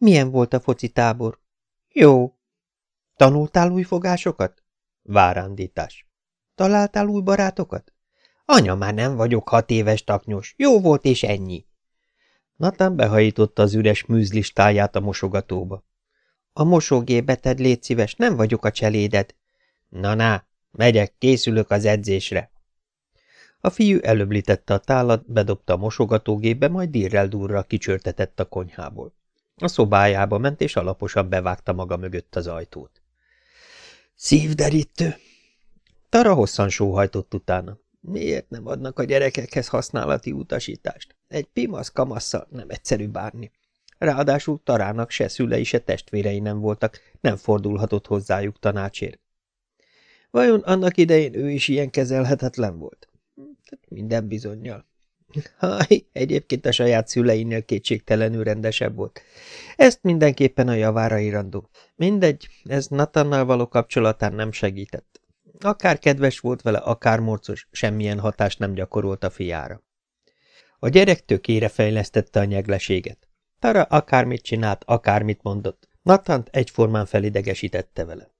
Milyen volt a foci tábor? Jó. Tanultál új fogásokat? Várándítás. Találtál új barátokat? Anya, már nem vagyok hat éves taknyos. Jó volt, és ennyi. Natán behajította az üres műzlistáját a mosogatóba. A mosógébe tedd, légy szíves, nem vagyok a cseléded. Na-na, megyek, készülök az edzésre. A fiú előblítette a tálat, bedobta a mosogatógépbe, majd dirrel durra kicsörtetett a konyhából. A szobájába ment, és alaposan bevágta maga mögött az ajtót. Szívderítő! Tara hosszan sóhajtott utána. Miért nem adnak a gyerekekhez használati utasítást? Egy pimasz kamasszal nem egyszerű bárni. Ráadásul Tarának se szülei, se testvérei nem voltak, nem fordulhatott hozzájuk tanácsért. Vajon annak idején ő is ilyen kezelhetetlen volt? Minden bizonyal. Haj, egyébként a saját szüleinél kétségtelenül rendesebb volt. Ezt mindenképpen a javára irandó. Mindegy, ez Natannal való kapcsolatán nem segített. Akár kedves volt vele, akár morcos, semmilyen hatást nem gyakorolt a fiára. A gyerek tökére fejlesztette a nyegleséget. Tara akármit csinált, akármit mondott. Natant egyformán felidegesítette vele.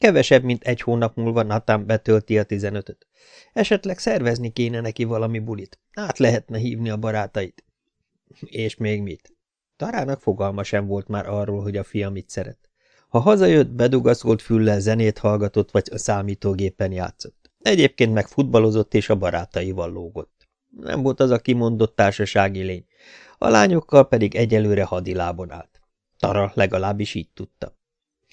Kevesebb, mint egy hónap múlva Nathan betölti a tizenötöt. Esetleg szervezni kéne neki valami bulit. Át lehetne hívni a barátait. És még mit? Tarának fogalma sem volt már arról, hogy a fia mit szeret. Ha hazajött, bedugaszolt füllel zenét hallgatott, vagy a számítógépen játszott. Egyébként meg futballozott és a barátaival lógott. Nem volt az a kimondott társasági lény. A lányokkal pedig egyelőre hadilábon állt. Tara legalábbis így tudta.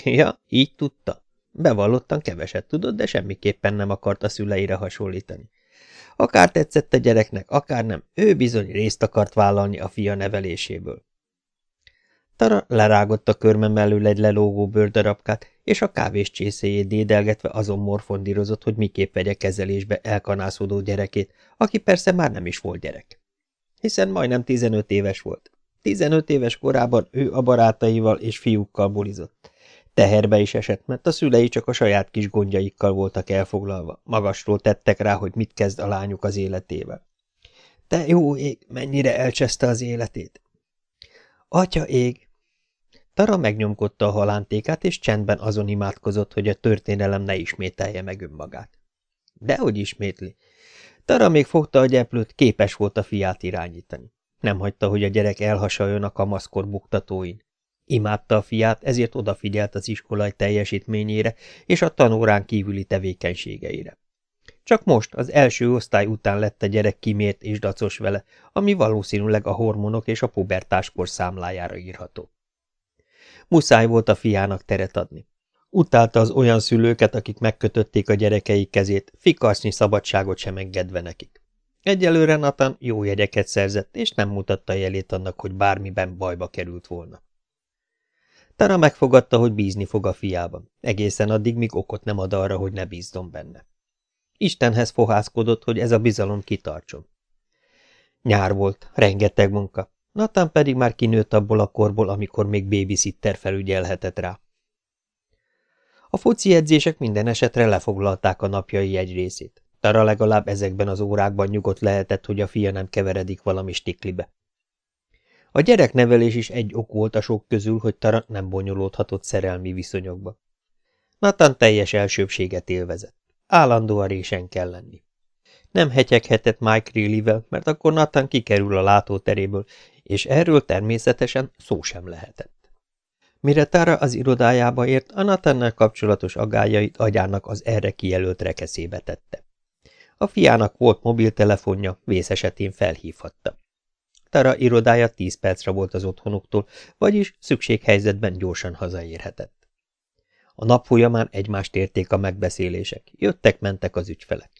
Ja, így tudta. Bevallottan keveset tudott, de semmiképpen nem akart a szüleire hasonlítani. Akár tetszett a gyereknek, akár nem, ő bizony részt akart vállalni a fia neveléséből. Tara lerágott a körme mellől egy lelógó bőrdarabkát, és a kávés csészéjét dédelgetve azon morfondírozott, hogy miképp vegye kezelésbe elkanászódó gyerekét, aki persze már nem is volt gyerek. Hiszen majdnem 15 éves volt. 15 éves korában ő a barátaival és fiúkkal bulizott. Teherbe is esett, mert a szülei csak a saját kis gondjaikkal voltak elfoglalva. Magasról tettek rá, hogy mit kezd a lányuk az életével. Te jó ég, mennyire elcseszte az életét! Atya ég! Tara megnyomkodta a halántékát, és csendben azon imádkozott, hogy a történelem ne ismételje meg önmagát. Dehogy ismétli. Tara még fogta a gyeplőt, képes volt a fiát irányítani. Nem hagyta, hogy a gyerek elhasaljon a kamaszkor buktatóin. Imádta a fiát, ezért odafigyelt az iskolai teljesítményére és a tanórán kívüli tevékenységeire. Csak most, az első osztály után lett a gyerek kimért és dacos vele, ami valószínűleg a hormonok és a pubertáskor számlájára írható. Muszáj volt a fiának teret adni. Utálta az olyan szülőket, akik megkötötték a gyerekeik kezét, fikarsznyi szabadságot sem engedve nekik. Egyelőre Nathan jó jegyeket szerzett, és nem mutatta jelét annak, hogy bármiben bajba került volna. Tara megfogadta, hogy bízni fog a fiában, egészen addig, míg okot nem ad arra, hogy ne bízzon benne. Istenhez fohászkodott, hogy ez a bizalom kitartson. Nyár volt, rengeteg munka, Nathan pedig már kinőtt abból a korból, amikor még babysitter felügyelhetett rá. A foci edzések minden esetre lefoglalták a napjai egy részét. Tara legalább ezekben az órákban nyugodt lehetett, hogy a fia nem keveredik valami stiklibe. A gyereknevelés is egy ok volt a sok közül, hogy Tara nem bonyolódhatott szerelmi viszonyokba. Nathan teljes elsőbséget élvezett. Állandóan résen kell lenni. Nem hetyeghetett Mike Reilly-vel, mert akkor Nathan kikerül a látóteréből, és erről természetesen szó sem lehetett. Mire Tara az irodájába ért, a Nathannel kapcsolatos agályait agyának az erre kijelölt rekeszébe tette. A fiának volt mobiltelefonja, vész esetén felhívhatta. Tara irodája tíz percre volt az otthonuktól, vagyis szükséghelyzetben gyorsan hazaérhetett. A nap folyamán egymást érték a megbeszélések, jöttek-mentek az ügyfelek.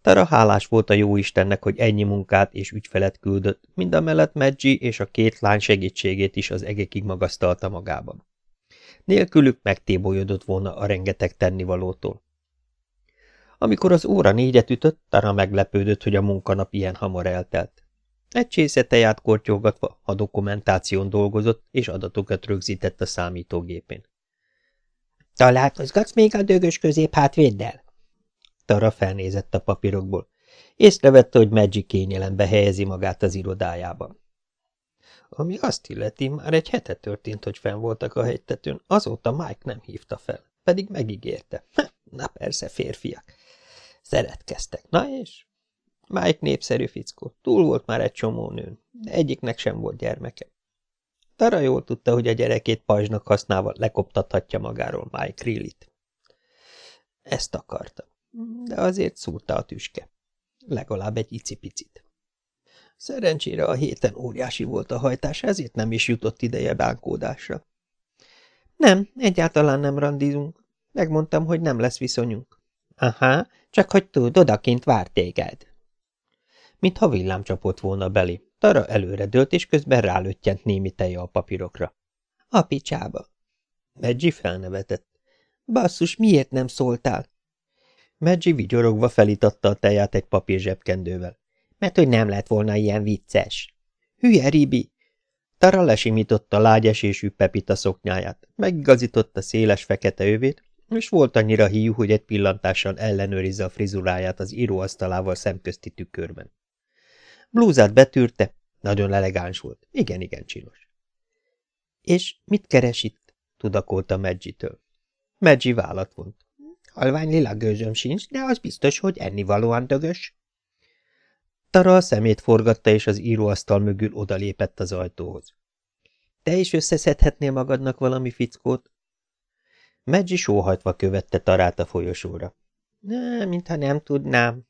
Tara hálás volt a jóistennek, hogy ennyi munkát és ügyfelet küldött, mind a mellett Medji és a két lány segítségét is az egekig magasztalta magában. Nélkülük megtébolyodott volna a rengeteg tennivalótól. Amikor az óra négyet ütött, Tara meglepődött, hogy a munkanap ilyen hamar eltelt. Egy csésze teját kortyolgatva a dokumentáción dolgozott, és adatokat rögzített a számítógépén. – Találkozgatsz még a dögös közép hátvéddel? Tara felnézett a papírokból. Észrevette, hogy Magic kényelembe helyezi magát az irodájában. Ami azt illeti, már egy hete történt, hogy fenn voltak a hegytetőn, azóta Mike nem hívta fel, pedig megígérte. Na persze, férfiak. Szeretkeztek. Na és? Mike népszerű fickó, túl volt már egy csomó nőn, de egyiknek sem volt gyermeke. Tara jól tudta, hogy a gyerekét pajzsnak használva lekoptathatja magáról Mike Rillit. Ezt akarta, de azért szúrta a tüske. Legalább egy icipicit. Szerencsére a héten óriási volt a hajtás, ezért nem is jutott ideje bánkódásra. Nem, egyáltalán nem randizunk. Megmondtam, hogy nem lesz viszonyunk. Aha, csak hogy tud, odakint vár téged. Mintha villám csapott volna belé. Tara előre dőlt, és közben rálöttyent némi teje a papírokra. A picsába. Meggi felnevetett. Basszus, miért nem szóltál? Meggi vigyorogva felítatta a teját egy papír zsebkendővel. Mert hogy nem lett volna ilyen vicces. Hülye, Ribi! Tara lesimította lágy esésű Pepita szoknyáját, megigazította széles fekete övét, és volt annyira híjú, hogy egy pillantással ellenőrizze a frizuráját az íróasztalával szemközti tükörben. Blúzát betűrte, nagyon elegáns volt, igen-igen csinos. És mit keres itt? tudakolta Meggi-től. Meggi vállat vont. Halvány lila gőzöm sincs, de az biztos, hogy ennivalóan dögös. Tara a szemét forgatta, és az íróasztal mögül odalépett az ajtóhoz. Te is összeszedhetnél magadnak valami fickót? Meggi sóhajtva követte Tarát a folyosóra. Nem, mintha nem tudnám.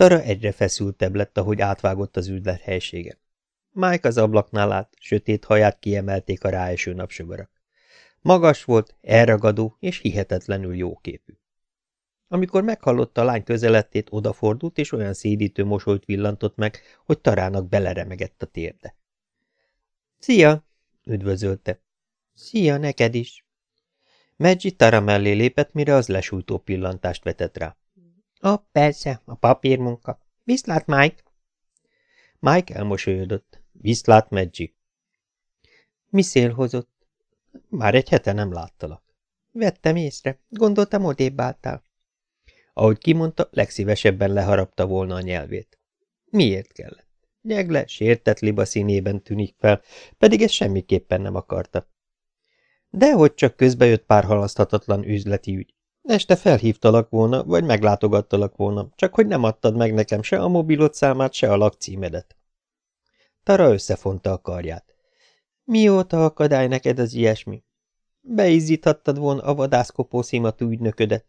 Tara egyre feszültebb lett, ahogy átvágott az üzlet helysége. Mike az ablaknál állt, sötét haját kiemelték a ráeső napsugarak. Magas volt, elragadó és hihetetlenül jóképű. Amikor meghallotta a lány közelettét, odafordult, és olyan szédítő mosolyt villantott meg, hogy Tarának beleremegett a térde. – Szia! – üdvözölte. – Szia, neked is! Meggi Tara mellé lépett, mire az lesújtó pillantást vetett rá. – A, persze, a papírmunka. Viszlát, Mike! Mike elmosolyodott. Viszlát, Meggi! Mi szél hozott? Már egy hete nem láttalak. Vettem észre. Gondoltam, odébb álltál. Ahogy kimondta, legszívesebben leharapta volna a nyelvét. Miért kellett? Nyegle, sértett liba színében tűnik fel, pedig ezt semmiképpen nem akarta. Dehogy csak közbejött pár halaszthatatlan üzleti ügy. Este felhívtalak volna, vagy meglátogattalak volna, csak hogy nem adtad meg nekem se a mobilot számát, se a lakcímedet. Tara összefonta a karját. Mióta akadály neked az ilyesmi? Beizzíthattad volna a vadászkopó szímatú ügynöködet.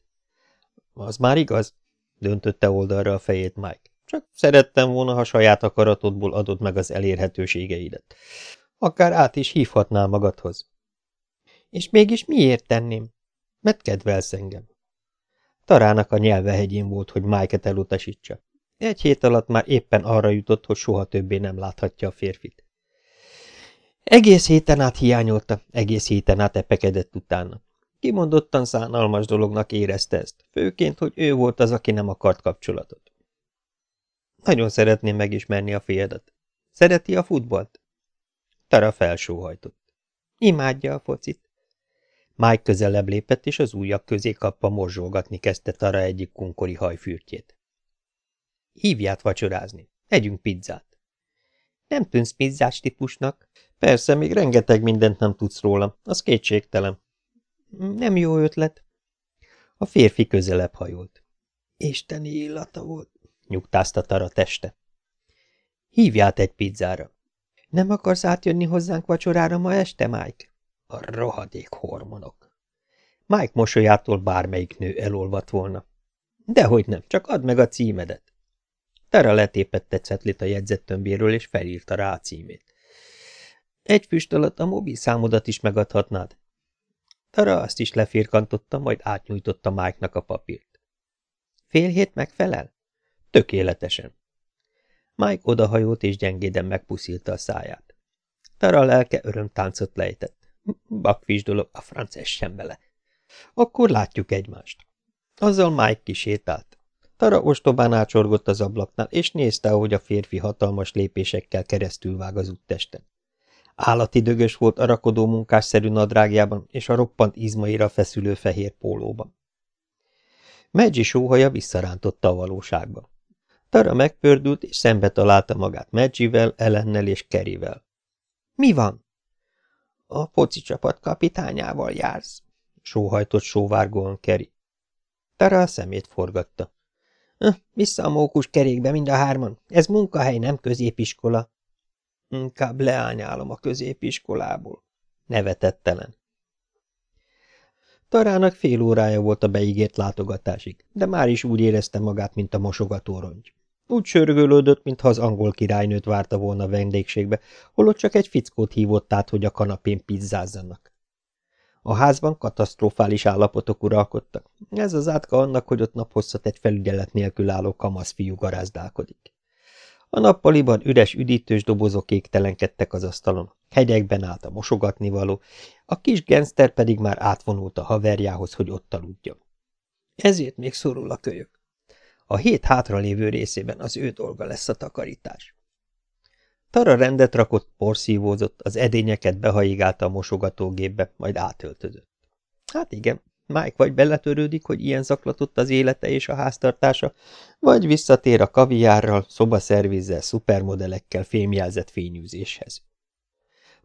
Az már igaz, döntötte oldalra a fejét Mike. Csak szerettem volna, ha saját akaratodból adod meg az elérhetőségeidet. Akár át is hívhatnál magadhoz. És mégis miért tenném? Mert kedvelsz engem. Tarának a nyelve hegyén volt, hogy Mike-et elutasítsa. Egy hét alatt már éppen arra jutott, hogy soha többé nem láthatja a férfit. Egész héten át hiányolta, egész héten át epekedett utána. Kimondottan szánalmas dolognak érezte ezt, főként, hogy ő volt az, aki nem akart kapcsolatot. Nagyon szeretném megismerni a fiedet. Szereti a futballt? Tara felsóhajtott. Imádja a focit. Mike közelebb lépett, és az ujjak közé kapva morzsolgatni kezdte Tara egyik kunkori hajfürtjét. Hívját vacsorázni. Együnk pizzát. Nem tűnsz pizzás típusnak? Persze, még rengeteg mindent nem tudsz róla, az kétségtelen. Nem jó ötlet. A férfi közelebb hajolt. Isteni illata volt, nyugtázta Tara teste. Hívját egy pizzára. Nem akarsz átjönni hozzánk vacsorára ma este, Mike? A rohadék hormonok. Mike mosolyától bármelyik nő elolvadt volna. Dehogy nem, csak add meg a címedet. Tara letépette cetlit a jegyzettömbéről, és felírta rá a címét. Egy füst alatt a mobil számodat is megadhatnád. Tara azt is lefirkantotta, majd átnyújtotta Mike-nak a papírt. Fél hét megfelel? Tökéletesen. Mike odahajolt és gyengéden megpuszilta a száját. Tara lelke örömtáncot lejtett. Bakfis dolog, a frances sem bele. Akkor látjuk egymást. Azzal Mike kisétált. Tara ostobán ácsorgott az ablaknál, és nézte, ahogy a férfi hatalmas lépésekkel keresztül vág az úttesten. Állati dögös volt a rakodó munkásszerű nadrágjában és a roppant izmaira feszülő fehér pólóban. Meggi sóhaja visszarántotta a valóságba. Tara megpördült, és szembe találta magát Meggivel, Ellennel és Kerivel. Mi van? A poci csapat kapitányával jársz, sóhajtott sóvárgóan Keri. Tara a szemét forgatta. Vissza a mókus kerékbe mind a hárman. Ez munkahely, nem középiskola. Inkább leányálom a középiskolából. Nevetettelen. Tarának fél órája volt a beígért látogatásig, de már is úgy érezte magát, mint a mosogató rongy. Úgy sörgölődött, mintha az angol királynőt várta volna vendégségbe, holott csak egy fickót hívott át, hogy a kanapén pizzázzanak. A házban katasztrofális állapotok uralkodtak. Ez az átka annak, hogy ott naphosszat egy felügyelet nélkül álló kamasz fiú garázdálkodik. A nappaliban üres üdítős dobozok égtelenkedtek az asztalon, hegyekben állt a mosogatnivaló, a kis genszter pedig már átvonult a haverjához, hogy ott aludjon. Ezért még szorul a kölyök. A hét hátralévő részében az ő dolga lesz a takarítás. Tara rendet rakott, porszívózott, az edényeket behaigálta a mosogatógépbe, majd átöltözött. Hát igen, Mike vagy beletörődik, hogy ilyen zaklatott az élete és a háztartása, vagy visszatér a kaviárral, szobaszervizzel, szupermodellekkel fémjelzett fényűzéshez.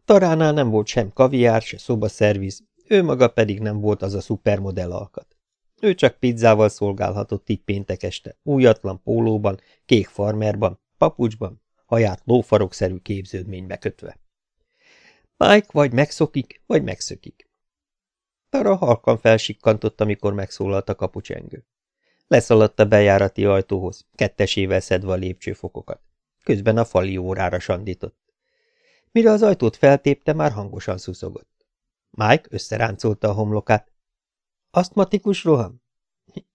Taránál nem volt sem kaviár, se szobaszerviz, ő maga pedig nem volt az a szupermodell alkat. Ő csak pizzával szolgálhatott itt péntek este, újatlan pólóban, kék farmerban, papucsban, haját lófarokszerű képződménybe kötve. Mike vagy megszokik, vagy megszökik. Tara halkan felsikkantott, amikor megszólalt a kapucsengő. Leszaladt a bejárati ajtóhoz, kettesével szedve a lépcsőfokokat. Közben a fali órára sandított. Mire az ajtót feltépte, már hangosan szuszogott. Mike összeráncolta a homlokát. Asztmatikus roham?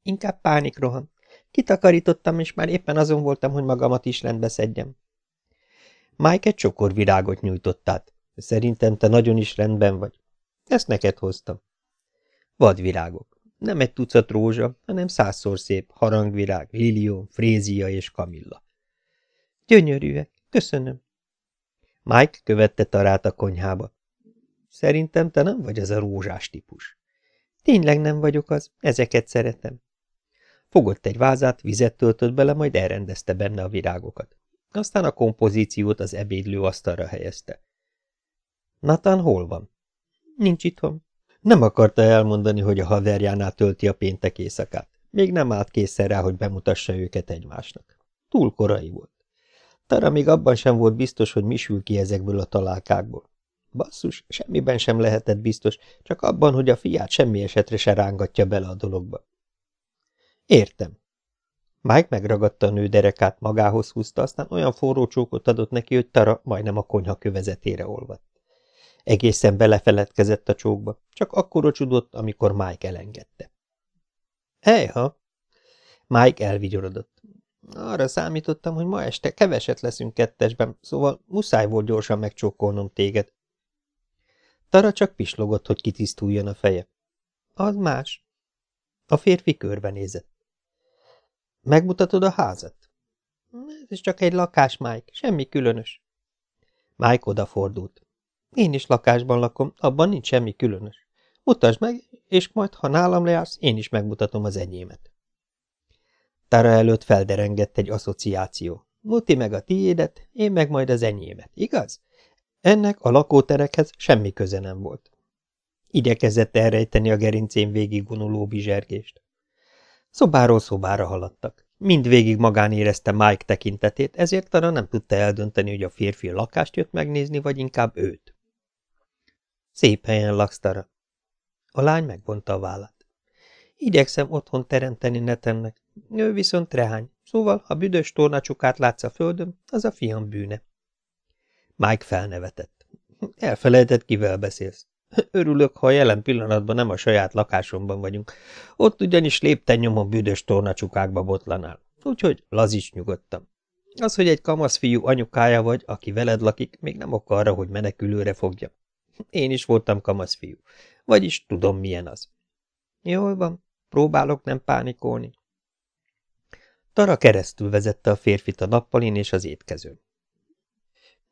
Inkább pánikroham. Kitakarítottam, és már éppen azon voltam, hogy magamat is rendbe szedjem. Mike egy csokor virágot nyújtott át. Szerintem te nagyon is rendben vagy. Ezt neked hoztam. Vadvirágok. Nem egy tucat rózsa, hanem százszor szép harangvirág, lilió, frézia és kamilla. Gyönyörűek, köszönöm. Mike követte Tarát a konyhába. Szerintem te nem vagy az a rózsás típus. Tényleg nem vagyok az, ezeket szeretem. Fogott egy vázát, vizet töltött bele, majd elrendezte benne a virágokat. Aztán a kompozíciót az ebédlő asztalra helyezte. Nathan hol van? Nincs itthon. Nem akarta elmondani, hogy a haverjánál tölti a péntek éjszakát. Még nem állt készen rá, hogy bemutassa őket egymásnak. Túl korai volt. Tara még abban sem volt biztos, hogy mi sül ki ezekből a találkákból. Basszus, semmiben sem lehetett biztos, csak abban, hogy a fiát semmi esetre se rángatja bele a dologba. Értem. Mike megragadta a nő derekát, magához húzta, aztán olyan forró csókot adott neki, hogy Tara majdnem a konyha kövezetére olvadt. Egészen belefeledkezett a csókba, csak akkor csudott, amikor Mike elengedte. Ejha! Mike elvigyorodott. Arra számítottam, hogy ma este keveset leszünk kettesben, szóval muszáj volt gyorsan megcsókolnom téged. Tara csak pislogott, hogy kitisztuljon a feje. Az más. A férfi körbenézett. Megmutatod a házat? Ez csak egy lakás, Mike, semmi különös. Mike odafordult. Én is lakásban lakom, abban nincs semmi különös. Mutasd meg, és majd, ha nálam lejársz, én is megmutatom az enyémet. Tara előtt felderengett egy asszociáció. Muti meg a tiédet, én meg majd az enyémet, igaz? Ennek a lakóterekhez semmi köze nem volt. Igyekezett elrejteni a gerincén végig vonuló bizsergést. Szobáról szobára haladtak. Mindvégig magán érezte Mike tekintetét, ezért Tara nem tudta eldönteni, hogy a férfi a lakást jött megnézni, vagy inkább őt. Szép helyen laksz, Tara. A lány megvonta a vállát. Igyekszem otthon teremteni netemnek. Ő viszont rehány, szóval, ha büdös tornacsukát látsz a földön, az a fiam bűne. Mike felnevetett. Elfelejtett, kivel beszélsz. Örülök, ha jelen pillanatban nem a saját lakásomban vagyunk. Ott ugyanis lépten nyomon büdös tornacsukákba botlanál. Úgyhogy lazíts nyugodtam. Az, hogy egy kamasz fiú anyukája vagy, aki veled lakik, még nem ok arra, hogy menekülőre fogja. Én is voltam kamasz fiú. Vagyis tudom, milyen az. Jól van, próbálok nem pánikolni. Tara keresztül vezette a férfit a nappalin és az étkezőn.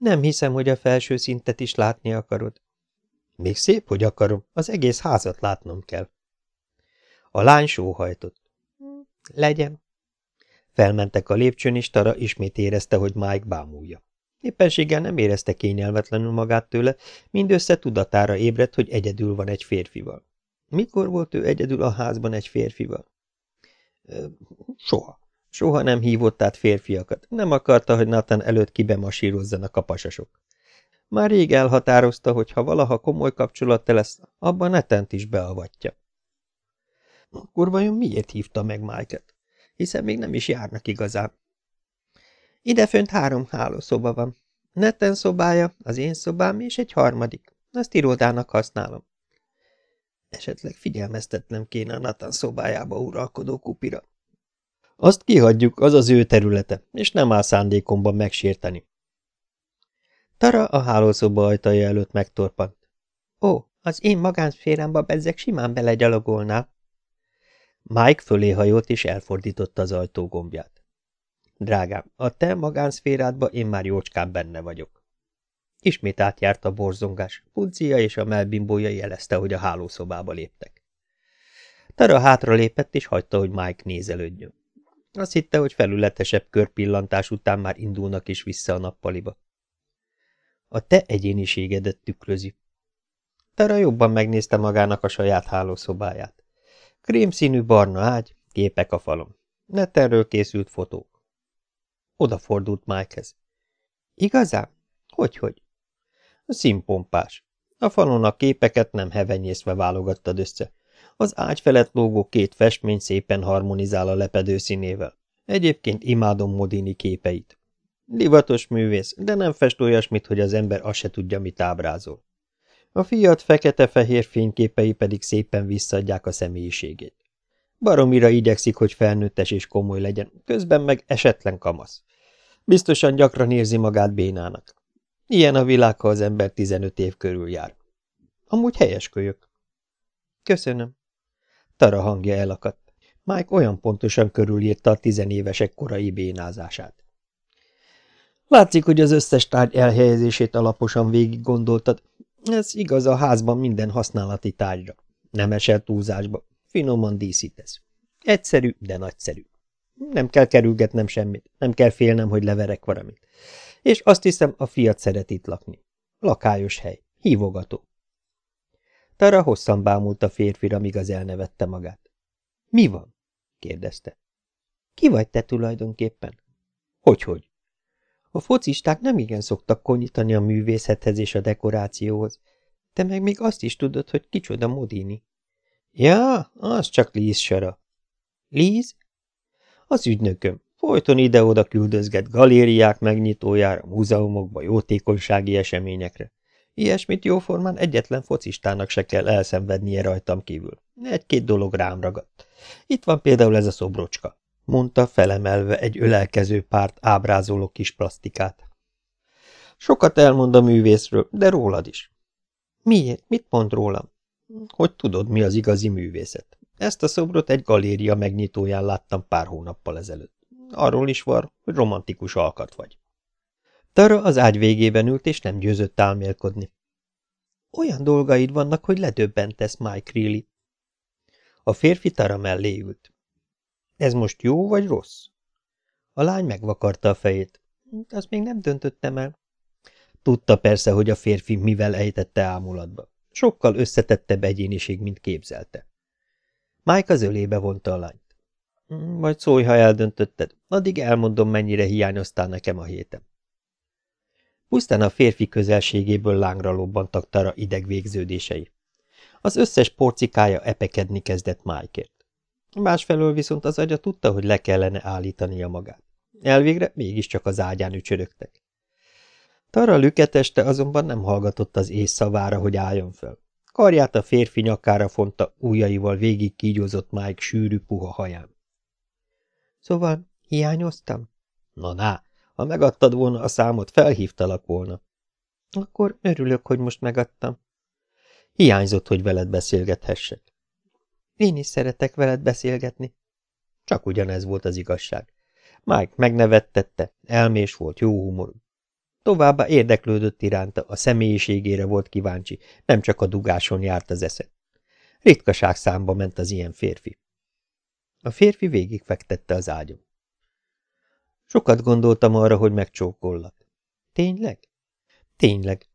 Nem hiszem, hogy a felső szintet is látni akarod. Még szép, hogy akarom, az egész házat látnom kell. A lány sóhajtott. Legyen. Felmentek a lépcsőn, és Tara ismét érezte, hogy Mike bámulja. Éppenséggel nem érezte kényelmetlenül magát tőle, mindössze tudatára ébredt, hogy egyedül van egy férfival. Mikor volt ő egyedül a házban egy férfival? Soha. Soha nem hívott át férfiakat. Nem akarta, hogy Nathan előtt kibemasírozzanak a pasasok. Már rég elhatározta, hogy ha valaha komoly kapcsolata lesz, abban Netent is beavatja. Akkor vajon miért hívta meg Mike-et? Hiszen még nem is járnak igazán. Idefönt három hálószoba van. Neten szobája, az én szobám és egy harmadik. Azt irodának használom. Esetleg figyelmeztetnem kéne a Nathan szobájába uralkodó kupira. Azt kihagyjuk, az az ő területe, és nem áll szándékomban megsérteni. Tara a hálószoba ajtaja előtt megtorpant. Ó, az én magánszférámba bezzek simán belegyalogolnál. Mike fölé hajolt és elfordította az ajtó gombját. Drágám, a te magánszférádba én már jócskán benne vagyok. Ismét átjárt a borzongás, Puncia és a melbimbója jelezte, hogy a hálószobába léptek. Tara hátra lépett, és hagyta, hogy Mike nézelődjön. Azt hitte, hogy felületesebb körpillantás után már indulnak is vissza a nappaliba. A te egyéniségedet tükrözi. Tara jobban megnézte magának a saját hálószobáját. Krémszínű barna ágy, képek a falon. Nettenről készült fotók. Odafordult Mikehez. Igazán? Hogyhogy? Színpompás. A falon a képeket nem hevenyészve válogattad össze. Az ágy felett lógó két festmény szépen harmonizál a lepedő színével. Egyébként imádom Modini képeit. Divatos művész, de nem fest olyasmit, hogy az ember azt se tudja, mit ábrázol. A fiat fekete-fehér fényképei pedig szépen visszadják a személyiségét. Baromira igyekszik, hogy felnőttes és komoly legyen, közben meg esetlen kamasz. Biztosan gyakran érzi magát bénának. Ilyen a világ, ha az ember 15 év körül jár. Amúgy helyes kölyök. Köszönöm. Tara hangja elakadt. Mike olyan pontosan körülírta a tizenévesek korai bénázását. Látszik, hogy az összes tárgy elhelyezését alaposan végig gondoltad. Ez igaz a házban minden használati tárgyra. Nem esel túlzásba. Finoman díszítesz. Egyszerű, de nagyszerű. Nem kell kerülgetnem semmit, nem kell félnem, hogy leverek valamit. És azt hiszem, a fiat szeret itt lakni. Lakályos hely, hívogató. Tara hosszan bámult a férfira, míg az elnevette magát. – Mi van? – kérdezte. – Ki vagy te tulajdonképpen? Hogyhogy? -hogy? A focisták nem igen szoktak konyítani a művészethez és a dekorációhoz. Te meg még azt is tudod, hogy kicsoda Modini. Ja, az csak Liz Sara. Liz? Az ügynököm. Folyton ide-oda küldözget galériák megnyitójára, múzeumokba, jótékonysági eseményekre. Ilyesmit jóformán egyetlen focistának se kell elszenvednie rajtam kívül. Egy-két dolog rám ragadt. Itt van például ez a szobrocska mondta felemelve egy ölelkező párt ábrázoló kis plastikát. Sokat elmond a művészről, de rólad is. Miért? Mit mond rólam? Hogy tudod, mi az igazi művészet? Ezt a szobrot egy galéria megnyitóján láttam pár hónappal ezelőtt. Arról is van, hogy romantikus alkat vagy. Tara az ágy végében ült, és nem győzött álmélkodni. Olyan dolgaid vannak, hogy ledöbbentesz, Mike Reilly. A férfi Tara mellé ült. Ez most jó vagy rossz? A lány megvakarta a fejét. Azt még nem döntöttem el. Tudta persze, hogy a férfi mivel ejtette ámulatba. Sokkal összetettebb egyéniség, mint képzelte. Mike az ölébe vonta a lányt. Majd szólj, ha eldöntötted, addig elmondom, mennyire hiányoztál nekem a héten. Pusztán a férfi közelségéből lángra lobbantak Tara idegvégződései. Az összes porcikája epekedni kezdett Mike-ért. Másfelől viszont az agya tudta, hogy le kellene állítania magát. Elvégre mégiscsak az ágyán ücsörögtek. Tara lüketeste azonban nem hallgatott az ész szavára, hogy álljon fel. Karját a férfi nyakára fonta, ujjaival végig kígyózott Mike sűrű puha haján. Szóval hiányoztam? Na, na, ha megadtad volna a számot, felhívtalak volna. Akkor örülök, hogy most megadtam. Hiányzott, hogy veled beszélgethessek. Én is szeretek veled beszélgetni. Csak ugyanez volt az igazság. Mike megnevettette, elmés volt, jó humorú. Továbbá érdeklődött iránta, a személyiségére volt kíváncsi, nem csak a dugáson járt az esze. Ritkaság számba ment az ilyen férfi. A férfi végigfektette az ágyon. Sokat gondoltam arra, hogy megcsókollak. Tényleg? Tényleg.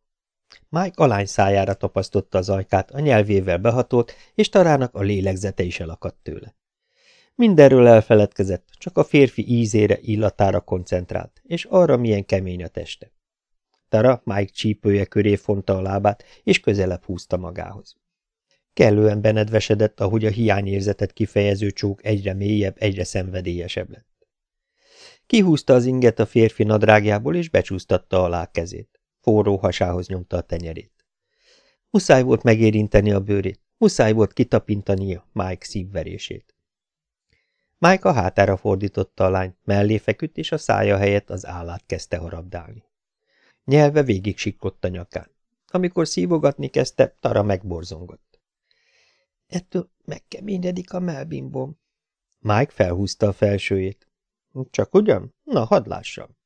Mike alány szájára tapasztotta az ajkát, a nyelvével behatolt, és Tarának a lélegzete is elakadt tőle. Mindenről elfeledkezett, csak a férfi ízére, illatára koncentrált, és arra, milyen kemény a teste. Tara Mike csípője köré fonta a lábát, és közelebb húzta magához. Kellően benedvesedett, ahogy a hiányérzetet kifejező csók egyre mélyebb, egyre szenvedélyesebb lett. Kihúzta az inget a férfi nadrágjából, és becsúsztatta alá kezét. Forró hasához nyomta a tenyerét. Muszáj volt megérinteni a bőrét, muszáj volt kitapintania Mike szívverését. Mike a hátára fordította a lányt, mellé feküdt, és a szája helyett az állát kezdte harabdálni. Nyelve végig siklott a nyakán. Amikor szívogatni kezdte, Tara megborzongott. Ettől megkeményedik a melbimbom. Mike felhúzta a felsőjét. Csak ugyan? Na, hadd lássam.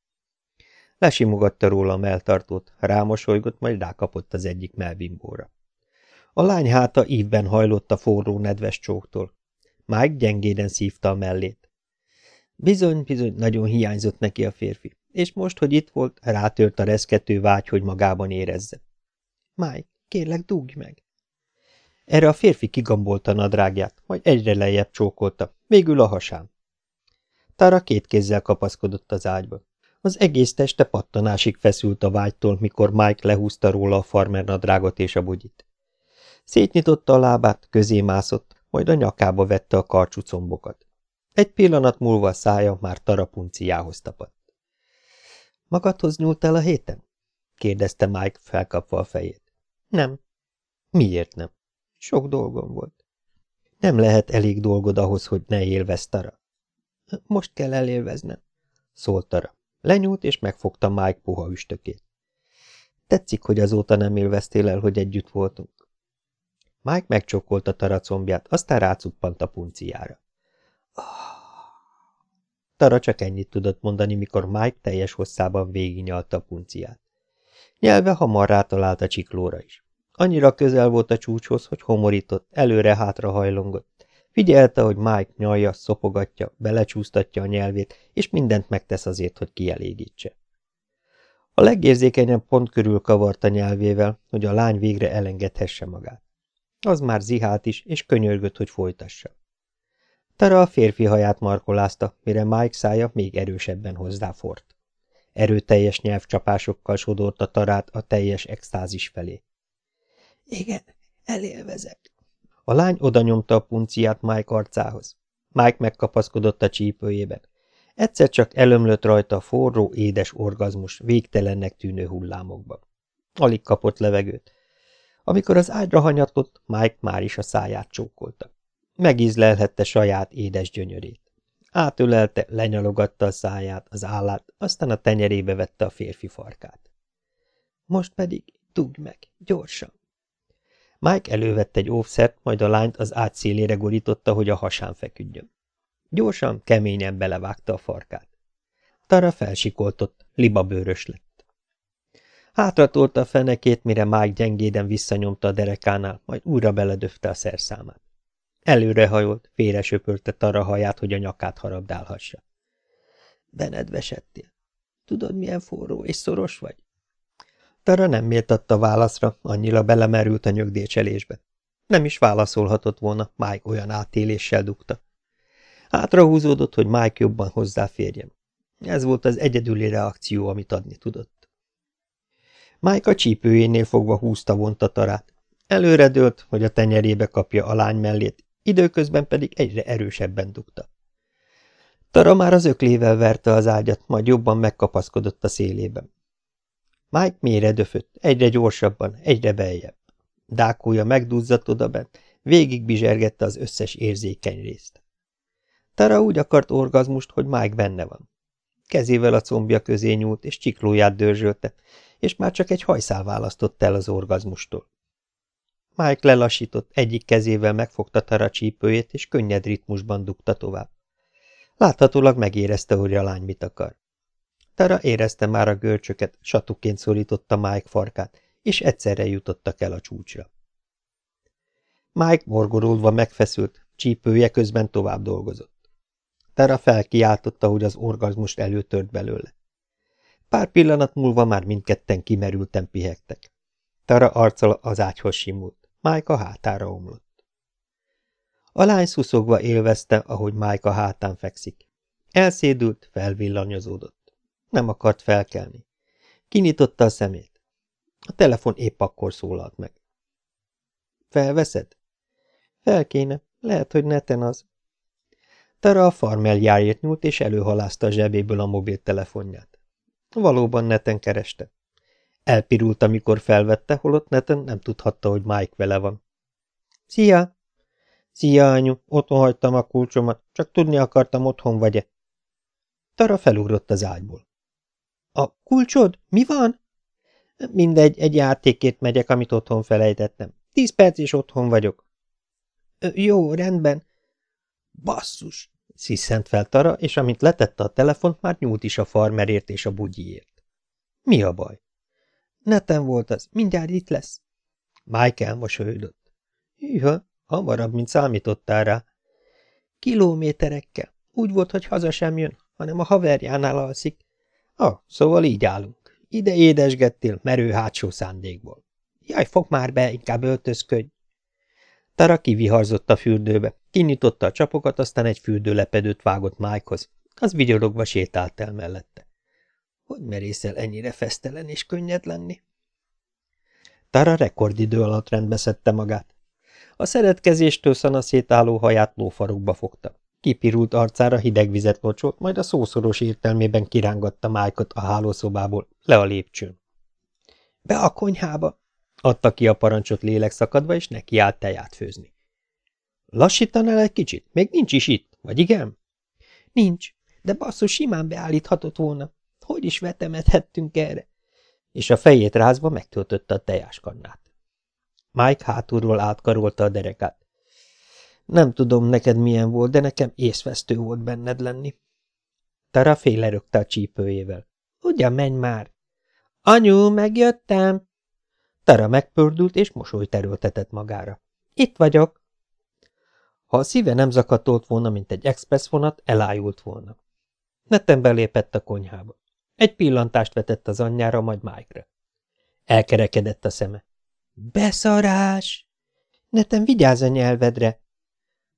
Lesimogatta róla a melltartót, rámosolygott, majd rákapott az egyik melbimbóra. A lány háta ívben hajlott a forró, nedves csóktól. Mike gyengéden szívta a mellét. Bizony, bizony, nagyon hiányzott neki a férfi és most, hogy itt volt, rátört a reszkető vágy, hogy magában érezze. Mike, kérlek, dugj meg! Erre a férfi kigambolta nadrágját, majd egyre lejjebb csókolta, végül a hasán. Tara két kézzel kapaszkodott az ágyba. Az egész teste pattanásig feszült a vágytól, mikor Mike lehúzta róla a farmer nadrágot és a bugyit. Szétnyitotta a lábát, közé mászott, majd a nyakába vette a karcsú combokat. Egy pillanat múlva a szája már Tara punciához tapadt. Magadhoz nyúltál a héten? kérdezte Mike felkapva a fejét. Nem. Miért nem? Sok dolgom volt. Nem lehet elég dolgod ahhoz, hogy ne élvezz Tara. Most kell elélveznem, szólt Tara. Lenyúlt és megfogta Mike puha üstökét. Tetszik, hogy azóta nem élveztél el, hogy együtt voltunk. Mike megcsókolta Tara combját, aztán rácuppant a punciára. Tara csak ennyit tudott mondani, mikor Mike teljes hosszában végignyalta a punciát. Nyelve hamar rátalált a csiklóra is. Annyira közel volt a csúcshoz, hogy homorított, előre-hátra hajlongott. Figyelte, hogy Mike nyalja, szopogatja, belecsúsztatja a nyelvét, és mindent megtesz azért, hogy kielégítse. A legérzékenyebb pont körül kavarta nyelvével, hogy a lány végre elengedhesse magát. Az már zihált is, és könyörgött, hogy folytassa. Tara a férfi haját markolázta, mire Mike szája még erősebben hozzáfort. Erőteljes nyelvcsapásokkal sodorta Tarát a teljes extázis felé. Igen, elélvezek. A lány oda nyomta a punciát Mike arcához. Mike megkapaszkodott a csípőjében. Egyszer csak elömlött rajta a forró, édes orgazmus végtelennek tűnő hullámokba. Alig kapott levegőt. Amikor az ágyra hanyatlott, Mike már is a száját csókolta. Megízlelhette saját édes gyönyörét. Átölelte, lenyalogatta a száját, az állát, aztán a tenyerébe vette a férfi farkát. Most pedig dugj meg, gyorsan! Mike elővette egy óvszert, majd a lányt az ágy szélére gorította, hogy a hasán feküdjön. Gyorsan, keményen belevágta a farkát. Tara felsikoltott, libabőrös lett. Hátratolta a fenekét, mire Mike gyengéden visszanyomta a derekánál, majd újra beledöfte a szerszámát. Előrehajolt, félre söpörte Tara haját, hogy a nyakát harabdálhassa. Benedvesedtél. Tudod, milyen forró és szoros vagy? Tara nem méltatta válaszra, annyira belemerült a nyögdécselésbe. Nem is válaszolhatott volna, Mike olyan átéléssel dugta. Hátrahúzódott, hogy Mike jobban hozzáférjen. Ez volt az egyedüli reakció, amit adni tudott. Mike a csípőjénél fogva húzta vonta Tarát. Előredőlt, hogy a tenyerébe kapja a lány mellét, időközben pedig egyre erősebben dugta. Tara már az öklével verte az ágyat, majd jobban megkapaszkodott a szélében. Mike mélyre döfött, egyre gyorsabban, egyre beljebb. Dákója megduzzadt odabent, végig bizsergette az összes érzékeny részt. Tara úgy akart orgazmust, hogy Mike benne van. Kezével a combja közé nyúlt, és csiklóját dörzsölte, és már csak egy hajszál választott el az orgazmustól. Mike lelassított, egyik kezével megfogta Tara csípőjét, és könnyed ritmusban dugta tovább. Láthatólag megérezte, hogy a lány mit akar. Tara érezte már a görcsöket, satuként szorította Mike farkát, és egyszerre jutottak el a csúcsra. Mike morgorulva megfeszült, csípője közben tovább dolgozott. Tara felkiáltotta, hogy az orgazmust előtört belőle. Pár pillanat múlva már mindketten kimerülten pihegtek. Tara arccal az ágyhoz simult, Mike a hátára omlott. A lány szuszogva élvezte, ahogy Mike a hátán fekszik. Elszédült, felvillanyozódott. Nem akart felkelni. Kinyitotta a szemét. A telefon épp akkor szólalt meg. Felveszed? Fel kéne. Lehet, hogy neten az. Tara a farmeljáért nyúlt, és előhalázta a zsebéből a mobiltelefonját. Valóban neten kereste. Elpirult, amikor felvette, holott neten nem tudhatta, hogy Mike vele van. Szia! Szia, anyu, otthon hagytam a kulcsomat, csak tudni akartam, otthon vagy-e. Tara felugrott az ágyból. A kulcsod? Mi van? Mindegy, egy játékért megyek, amit otthon felejtettem. Tíz perc is otthon vagyok. Jó, rendben. Basszus! sziszent fel Tara, és amint letette a telefont, már nyúlt is a farmerért és a bugyiért. Mi a baj? Neten volt az, mindjárt itt lesz. Mike elmosolyodott. Hűha, hamarabb, mint számítottál rá. Kilométerekkel. Úgy volt, hogy haza sem jön, hanem a haverjánál alszik. Ah, szóval így állunk. Ide édesgettél, merő hátsó szándékból. Jaj, fog már be, inkább öltözködj. Tara kiviharzott a fürdőbe, kinyitotta a csapokat, aztán egy fürdőlepedőt vágott Mikehoz. Az vigyorogva sétált el mellette. Hogy merészel ennyire fesztelen és könnyed lenni? Tara rekordidő alatt rendbe szedte magát. A szeretkezéstől szanaszétáló haját lófarokba fogta. Kipirult arcára hideg vizet locsolt, majd a szószoros értelmében kirángatta Mike-ot a hálószobából, le a lépcsőn. – Be a konyhába! – adta ki a parancsot lélek szakadva, és neki állt teját főzni. – Lassítanál egy kicsit? Még nincs is itt, vagy igen? – Nincs, de basszus simán beállíthatott volna. Hogy is vetemedhettünk erre? És a fejét rázva megtöltötte a tejáskannát. Mike hátulról átkarolta a derekát. Nem tudom, neked milyen volt, de nekem észvesztő volt benned lenni. Tara félerögte a csípőjével. Ugyan, menj már! Anyu, megjöttem! Tara megpördült, és mosolyt erőltetett magára. Itt vagyok! Ha a szíve nem zakatolt volna, mint egy express vonat, elájult volna. Netten belépett a konyhába. Egy pillantást vetett az anyjára, majd Mike-ra. Elkerekedett a szeme. Beszarás! Netem vigyázz a nyelvedre!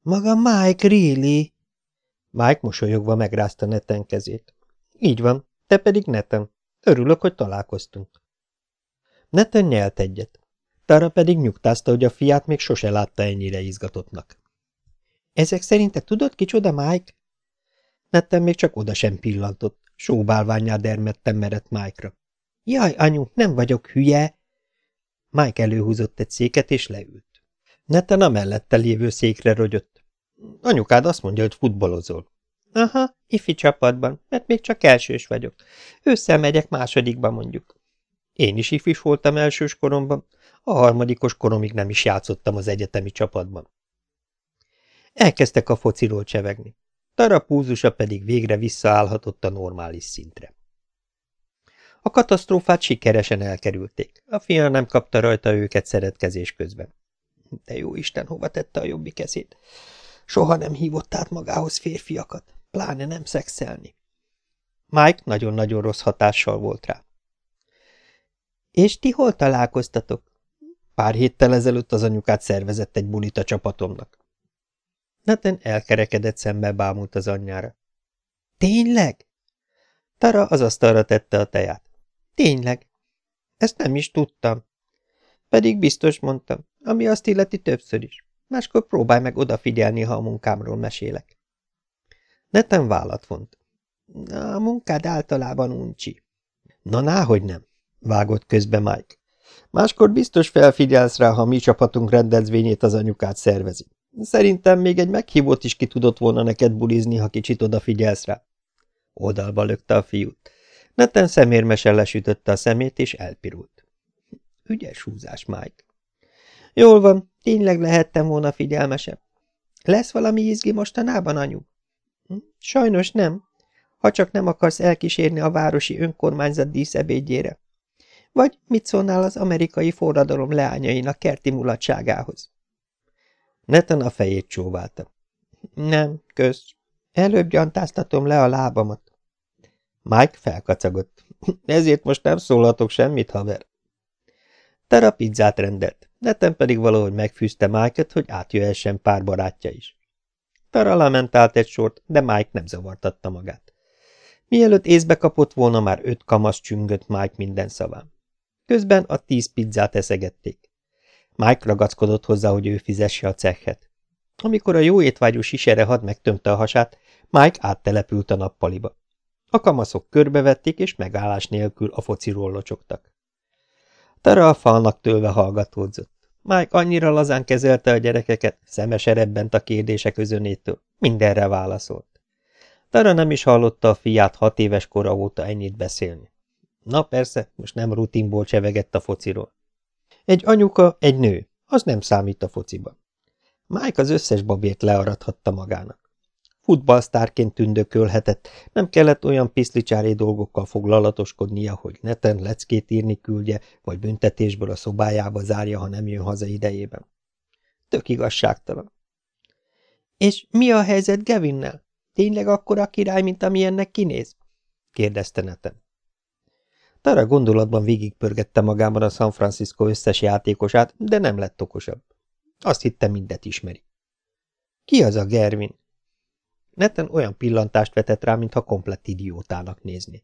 Maga Mike Reilly! Mike mosolyogva megrázta Neten kezét. Így van, te pedig Neten. Örülök, hogy találkoztunk. Neten nyelt egyet. Tara pedig nyugtázta, hogy a fiát még sose látta ennyire izgatottnak. Ezek szerint te tudod, kicsoda Mike? Neten még csak oda sem pillantott. Sóbálványá dermedtem merett Mike-ra. Jaj, anyu, nem vagyok hülye! Mike előhúzott egy széket, és leült. Neten a mellette lévő székre rogyott. Anyukád azt mondja, hogy futballozol. Aha, ifi csapatban, mert még csak elsős vagyok. Ősszel megyek másodikba mondjuk. Én is ifis voltam elsős koromban, a harmadikos koromig nem is játszottam az egyetemi csapatban. Elkezdtek a fociról csevegni. Tarapúzusa pedig végre visszaállhatott a normális szintre. A katasztrófát sikeresen elkerülték. A fia nem kapta rajta őket szeretkezés közben. De jó Isten, hova tette a jobbik kezét? Soha nem hívott át magához férfiakat, pláne nem szexelni. Mike nagyon-nagyon rossz hatással volt rá. És ti hol találkoztatok? Pár héttel ezelőtt az anyukát szervezett egy bulit a csapatomnak. Nathan elkerekedett szembe bámult az anyjára. Tényleg? Tara az asztalra tette a teját. Tényleg? Ezt nem is tudtam. Pedig biztos mondtam, ami azt illeti többször is. Máskor próbálj meg odafigyelni, ha a munkámról mesélek. Neten vállat vont. A munkád általában uncsi. Na, náhogy nem, vágott közbe Mike. Máskor biztos felfigyelsz rá, ha mi csapatunk rendezvényét az anyukát szervezi. Szerintem még egy meghívót is ki tudott volna neked bulizni, ha kicsit odafigyelsz rá. Oldalba lökte a fiút. Neten szemérmesen lesütötte a szemét, és elpirult. Ügyes húzás, Mike. Jól van, tényleg lehettem volna figyelmesebb. Lesz valami izgi mostanában, anyu? Hm? Sajnos nem, ha csak nem akarsz elkísérni a városi önkormányzat díszebédjére. Vagy mit szólnál az amerikai forradalom leányainak kerti mulatságához? Neten a fejét csóválta. Nem, kösz. Előbb gyantáztatom le a lábamat. Mike felkacagott. Ezért most nem szólhatok semmit, haver. Tara pizzát rendelt, Neten pedig valahogy megfűzte Mike-et, hogy átjöhessen pár barátja is. Tara lamentált egy sort, de Mike nem zavartatta magát. Mielőtt észbe kapott volna, már öt kamasz csüngött Mike minden szaván. Közben a tíz pizzát eszegették. Mike ragaszkodott hozzá, hogy ő fizesse a cechet. Amikor a jó étvágyú sisere had megtömte a hasát, Mike áttelepült a nappaliba. A kamaszok körbevették, és megállás nélkül a fociról locsogtak. Tara a falnak tőlve hallgatódzott. Mike annyira lazán kezelte a gyerekeket, szemes erebbent a kérdések özönétől. Mindenre válaszolt. Tara nem is hallotta a fiát hat éves kora óta ennyit beszélni. Na persze, most nem rutinból csevegett a fociról. Egy anyuka, egy nő, az nem számít a fociban. Mike az összes babért learadhatta magának. Futballsztárként tündökölhetett, nem kellett olyan piszlicsári dolgokkal foglalatoskodnia, hogy neten leckét írni küldje, vagy büntetésből a szobájába zárja, ha nem jön haza idejében. Tök igazságtalan. És mi a helyzet Gevinnel? Tényleg akkora király, mint amilyennek kinéz? kérdezte neten. Tara gondolatban végigpörgette magában a San Francisco összes játékosát, de nem lett okosabb. Azt hitte, mindet ismeri. Ki az a Gervin? Neten olyan pillantást vetett rá, mintha komplett idiótának nézni.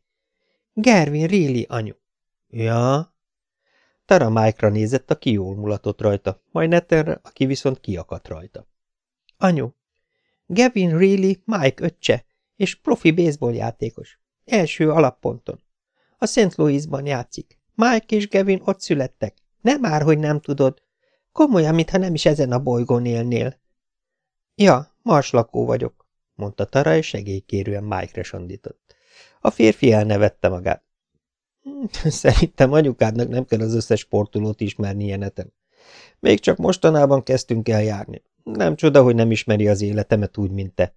Gervin, Réli, anyu. Ja? Tara Mike-ra nézett, aki jól mulatott rajta, majd Netenre, aki viszont kiakadt rajta. Anyu, Gavin Reilly Mike öccse, és profi baseball játékos. Első alapponton. A St. Louisban játszik. Mike és Gavin ott születtek. Nem már, hogy nem tudod. Komolyan, mintha nem is ezen a bolygón élnél. Ja, lakó vagyok, mondta Tara, és segélykérően Mike-re sandított. A férfi elnevette magát. Szerintem anyukádnak nem kell az összes sportolót ismerni ilyeneten. Még csak mostanában kezdtünk el járni. Nem csoda, hogy nem ismeri az életemet úgy, mint te.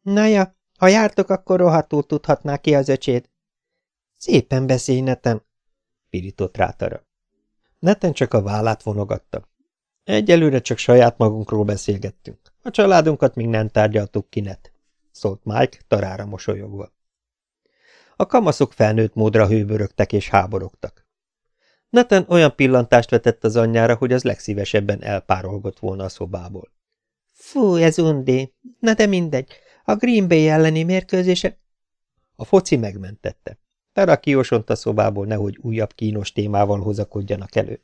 Na ja, ha jártok, akkor rohadtul tudhatná ki az öcsét. Szépen beszélj, Neten, pirított rá Tara. Neten csak a vállát vonogatta. Egyelőre csak saját magunkról beszélgettünk. A családunkat még nem tárgyaltuk ki, Net, szólt Mike tarára mosolyogva. A kamaszok felnőtt módra hőbörögtek és háborogtak. Neten olyan pillantást vetett az anyjára, hogy az legszívesebben elpárolgott volna a szobából. Fú, ez undé. Na de mindegy. A Green Bay elleni mérkőzése... A foci megmentette. Tara kiosont a szobából, nehogy újabb kínos témával hozakodjanak elő.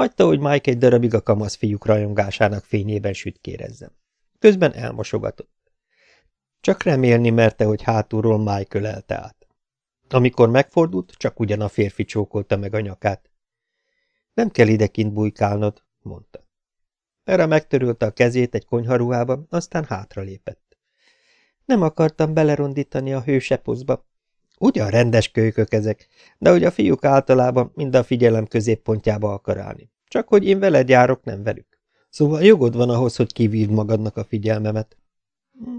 Hagyta, hogy Mike egy darabig a kamasz fiúk rajongásának fényében sütkérezzen. Közben elmosogatott. Csak remélni merte, hogy hátulról Mike ölelte át. Amikor megfordult, csak ugyan a férfi csókolta meg a nyakát. Nem kell idekint bujkálnod, mondta. Erre megtörölte a kezét egy konyharuhába, aztán hátralépett. Nem akartam belerondítani a hősepozba, Ugyan rendes kölykök ezek, de hogy a fiúk általában mind a figyelem középpontjába akar állni. Csak hogy én veled járok, nem velük. Szóval jogod van ahhoz, hogy kivívd magadnak a figyelmemet.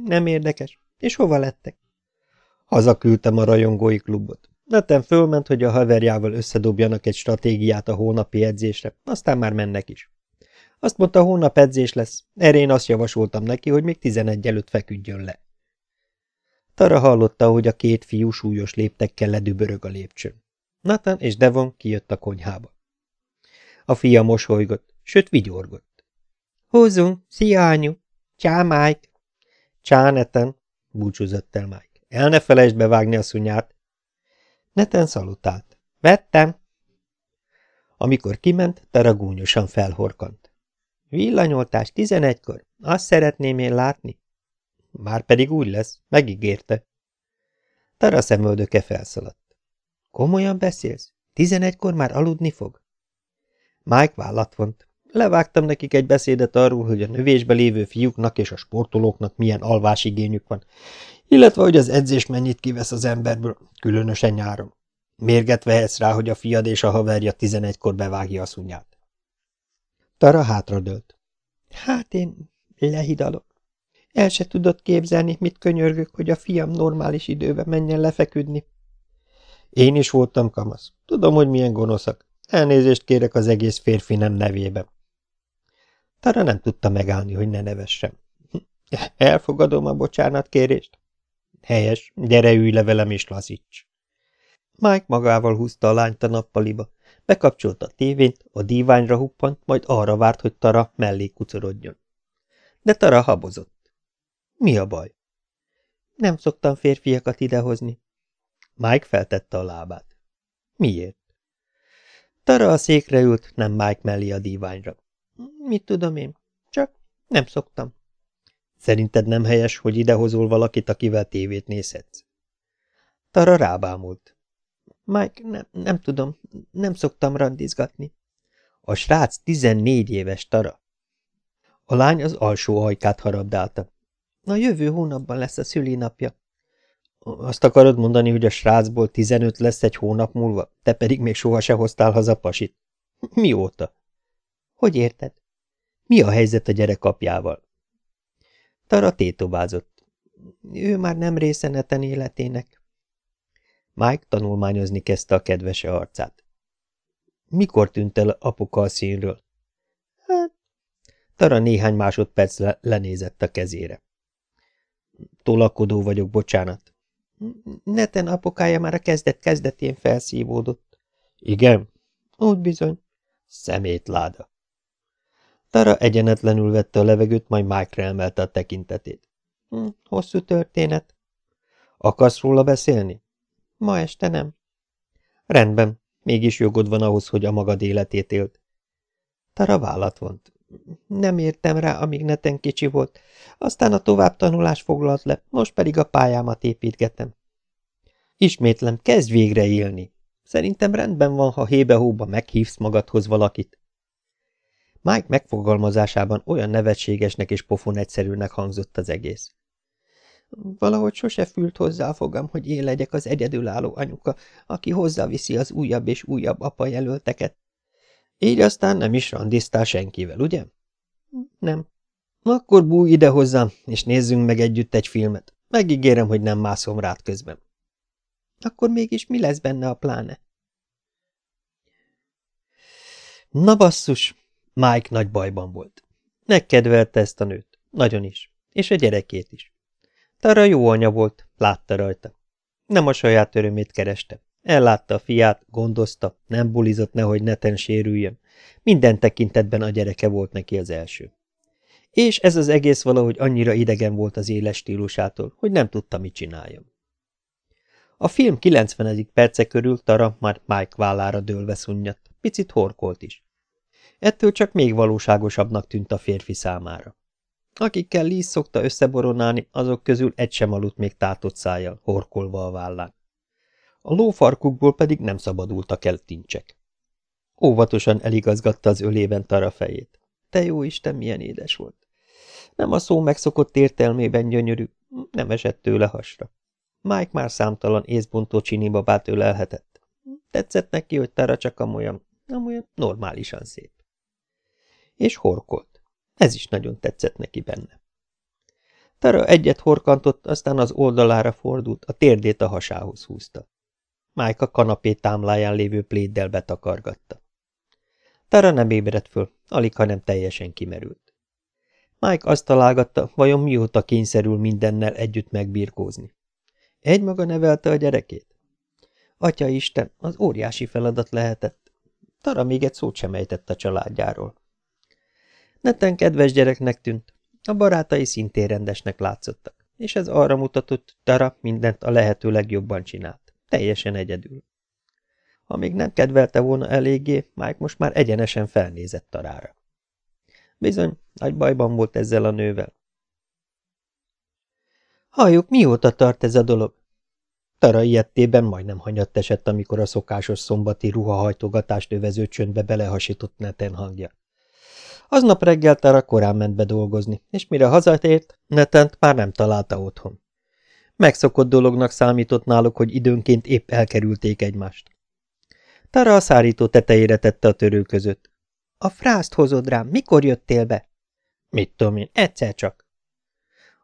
Nem érdekes. És hova lettek? Hazaküldtem a rajongói klubot. Netem fölment, hogy a haverjával összedobjanak egy stratégiát a hónapi edzésre, aztán már mennek is. Azt mondta, hónap edzés lesz. Erre én azt javasoltam neki, hogy még tizenegy előtt feküdjön le. Tara hallotta, hogy a két fiú súlyos léptekkel ledübörög a lépcsőn. Nathan és Devon kijött a konyhába. A fia mosolygott, sőt vigyorgott. Húzzunk, szia anyu! Csá, Mike! Csá, Neten! búcsúzott el Mike. El ne felejtsd bevágni a szunyát! Neten szalutált. Vettem! Amikor kiment, Tara gúnyosan felhorkant. Villanyoltás tizenegykor? Azt szeretném én látni. Már pedig úgy lesz, megígérte. Tara szemöldöke felszaladt. Komolyan beszélsz? Tizenegykor már aludni fog? Mike vállat vont. Levágtam nekik egy beszédet arról, hogy a növésbe lévő fiúknak és a sportolóknak milyen alvásigényük van, illetve hogy az edzés mennyit kivesz az emberből, különösen nyáron. Mérget vehetsz rá, hogy a fiad és a haverja tizenegykor bevágja a szunyát. Tara hátradőlt. Hát én lehidalok. El se tudott képzelni, mit könyörgök, hogy a fiam normális időben menjen lefeküdni. Én is voltam kamasz. Tudom, hogy milyen gonoszak. Elnézést kérek az egész férfi nem nevében. Tara nem tudta megállni, hogy ne nevessem. Elfogadom a bocsánatkérést. Helyes, gyere ülj le velem és lazíts. Mike magával húzta a lányt a nappaliba, bekapcsolta a tévét, a díványra huppant, majd arra várt, hogy Tara mellé kucorodjon. De Tara habozott. Mi a baj? Nem szoktam férfiakat idehozni. Mike feltette a lábát. Miért? Tara a székre ült, nem Mike mellé a díványra. Mit tudom én? Csak nem szoktam. Szerinted nem helyes, hogy idehozol valakit, akivel tévét nézhetsz? Tara rábámult. Mike, nem, nem tudom, nem szoktam randizgatni. A srác tizennégy éves Tara. A lány az alsó ajkát harabdálta. A jövő hónapban lesz a szülinapja. Azt akarod mondani, hogy a srácból tizenöt lesz egy hónap múlva, te pedig még soha se hoztál haza pasit? Mióta? Hogy érted? Mi a helyzet a gyerek apjával? Tara tétovázott. Ő már nem része neten életének. Mike tanulmányozni kezdte a kedvese arcát. Mikor tűnt el apuka a színről? Hát, Tara néhány másodperc le lenézett a kezére. Tolakodó vagyok, bocsánat. Neten apukája már a kezdet-kezdetén felszívódott. Igen? Úgy bizony. Szemétláda. Tara egyenetlenül vette a levegőt, majd Mike-re emelte a tekintetét. Hm, hosszú történet. Akarsz róla beszélni? Ma este nem. Rendben, mégis jogod van ahhoz, hogy a magad életét élt. Tara vállat vont. Nem értem rá, amíg neten kicsi volt. Aztán a továbbtanulás foglalt le, most pedig a pályámat építgetem. Ismétlem, kezd végre élni. Szerintem rendben van, ha hébe-hóba meghívsz magadhoz valakit. Mike megfogalmazásában olyan nevetségesnek és pofon egyszerűnek hangzott az egész. Valahogy sose fült hozzá a fogam, hogy én legyek az egyedülálló anyuka, aki hozzáviszi az újabb és újabb apa jelölteket. Így aztán nem is randiztál senkivel, ugye? Nem. Akkor búj ide hozzám, és nézzünk meg együtt egy filmet. Megígérem, hogy nem mászom rád közben. Akkor mégis mi lesz benne a pláne? Na basszus, Mike nagy bajban volt. Megkedvelte ezt a nőt, nagyon is, és a gyerekét is. Tara jó anya volt, látta rajta. Nem a saját örömét kereste. Ellátta a fiát, gondozta, nem bulizott nehogy neten sérüljön. Minden tekintetben a gyereke volt neki az első. És ez az egész valahogy annyira idegen volt az éles stílusától, hogy nem tudta, mit csináljon. A film 90. perce körül Tara már Mike vállára dőlve szunnyadt, picit horkolt is. Ettől csak még valóságosabbnak tűnt a férfi számára. Akikkel Liz szokta összeboronálni, azok közül egy sem aludt még tátott szájjal, horkolva a vállán. A lófarkukból pedig nem szabadultak el tincsek. Óvatosan eligazgatta az ölében Tara fejét. Te jó Isten, milyen édes volt. Nem a szó megszokott értelmében gyönyörű, nem esett tőle hasra. Mike már számtalan észbontó csinibabát ölelhetett. Tetszett neki, hogy Tara csak amolyan, amolyan normálisan szép és horkolt. Ez is nagyon tetszett neki benne. Tara egyet horkantott, aztán az oldalára fordult, a térdét a hasához húzta. Mike a kanapé támláján lévő pléddel betakargatta. Tara nem ébredt föl, alig, hanem teljesen kimerült. Mike azt találgatta, vajon mióta kényszerül mindennel együtt megbirkózni. Egymaga nevelte a gyerekét? Atya Isten, az óriási feladat lehetett. Tara még egy szót sem ejtett a családjáról. Neten kedves gyereknek tűnt, a barátai szintén rendesnek látszottak, és ez arra mutatott, Tara mindent a lehető legjobban csinált, teljesen egyedül. Ha még nem kedvelte volna eléggé, Mike most már egyenesen felnézett Tarára. Bizony, nagy bajban volt ezzel a nővel. Halljuk, mióta tart ez a dolog? Tara ilyettében majdnem hanyatt esett, amikor a szokásos szombati ruhahajtogatást övező csöndbe belehasított neten hangja. Aznap reggel Tara korán ment be dolgozni, és mire hazatért, Netent már nem találta otthon. Megszokott dolognak számított náluk, hogy időnként épp elkerülték egymást. Tara a szárító tetejére tette a törő között. A frászt hozod rám, mikor jöttél be? Mit tudom én, egyszer csak.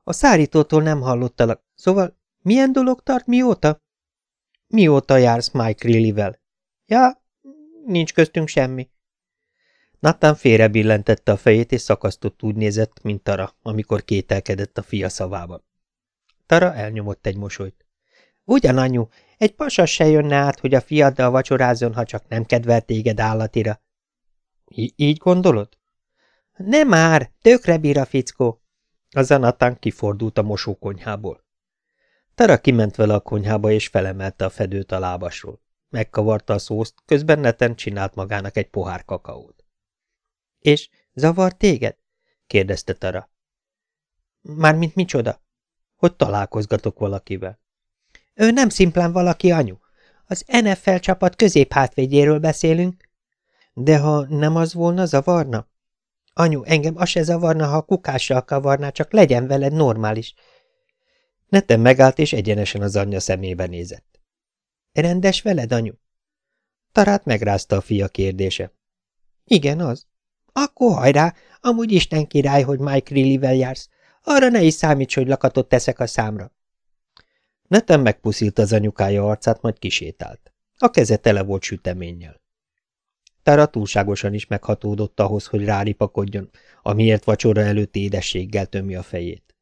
A szárítótól nem hallottalak, szóval milyen dolog tart mióta? Mióta jársz Mike Rillivel? Ja, nincs köztünk semmi. Nathan félrebillentette a fejét, és szakasztott úgy nézett, mint Tara, amikor kételkedett a fia szavában. Tara elnyomott egy mosolyt. Ugyan, anyu, egy pasas se jönne át, hogy a fiaddal vacsorázzon, ha csak nem kedvel téged állatira. I így gondolod? Nem már, tökre bír a fickó. A zanatán kifordult a mosókonyhából. Tara kiment vele a konyhába, és felemelte a fedőt a lábasról. Megkavarta a szószt, közben neten csinált magának egy pohár kakaót. – És zavar téged? – kérdezte Tara. – Mármint micsoda? – Hogy találkozgatok valakivel. – Ő nem szimplán valaki, anyu. Az NFL csapat középhátvédjéről beszélünk. – De ha nem az volna, zavarna? – Anyu, engem az se zavarna, ha kukással kavarná, csak legyen veled normális. Neten megállt, és egyenesen az anyja szemébe nézett. – Rendes veled, anyu? Tarát megrázta a fia kérdése. – Igen, az. – Akkor hajrá, amúgy Isten király, hogy Mike Rillivel jársz. Arra ne is számíts, hogy lakatot teszek a számra. Neten megpuszílt az anyukája arcát, majd kisétált. A keze tele volt süteménnyel. Tara túlságosan is meghatódott ahhoz, hogy ráripakodjon, amiért vacsora előtt édességgel tömi a fejét.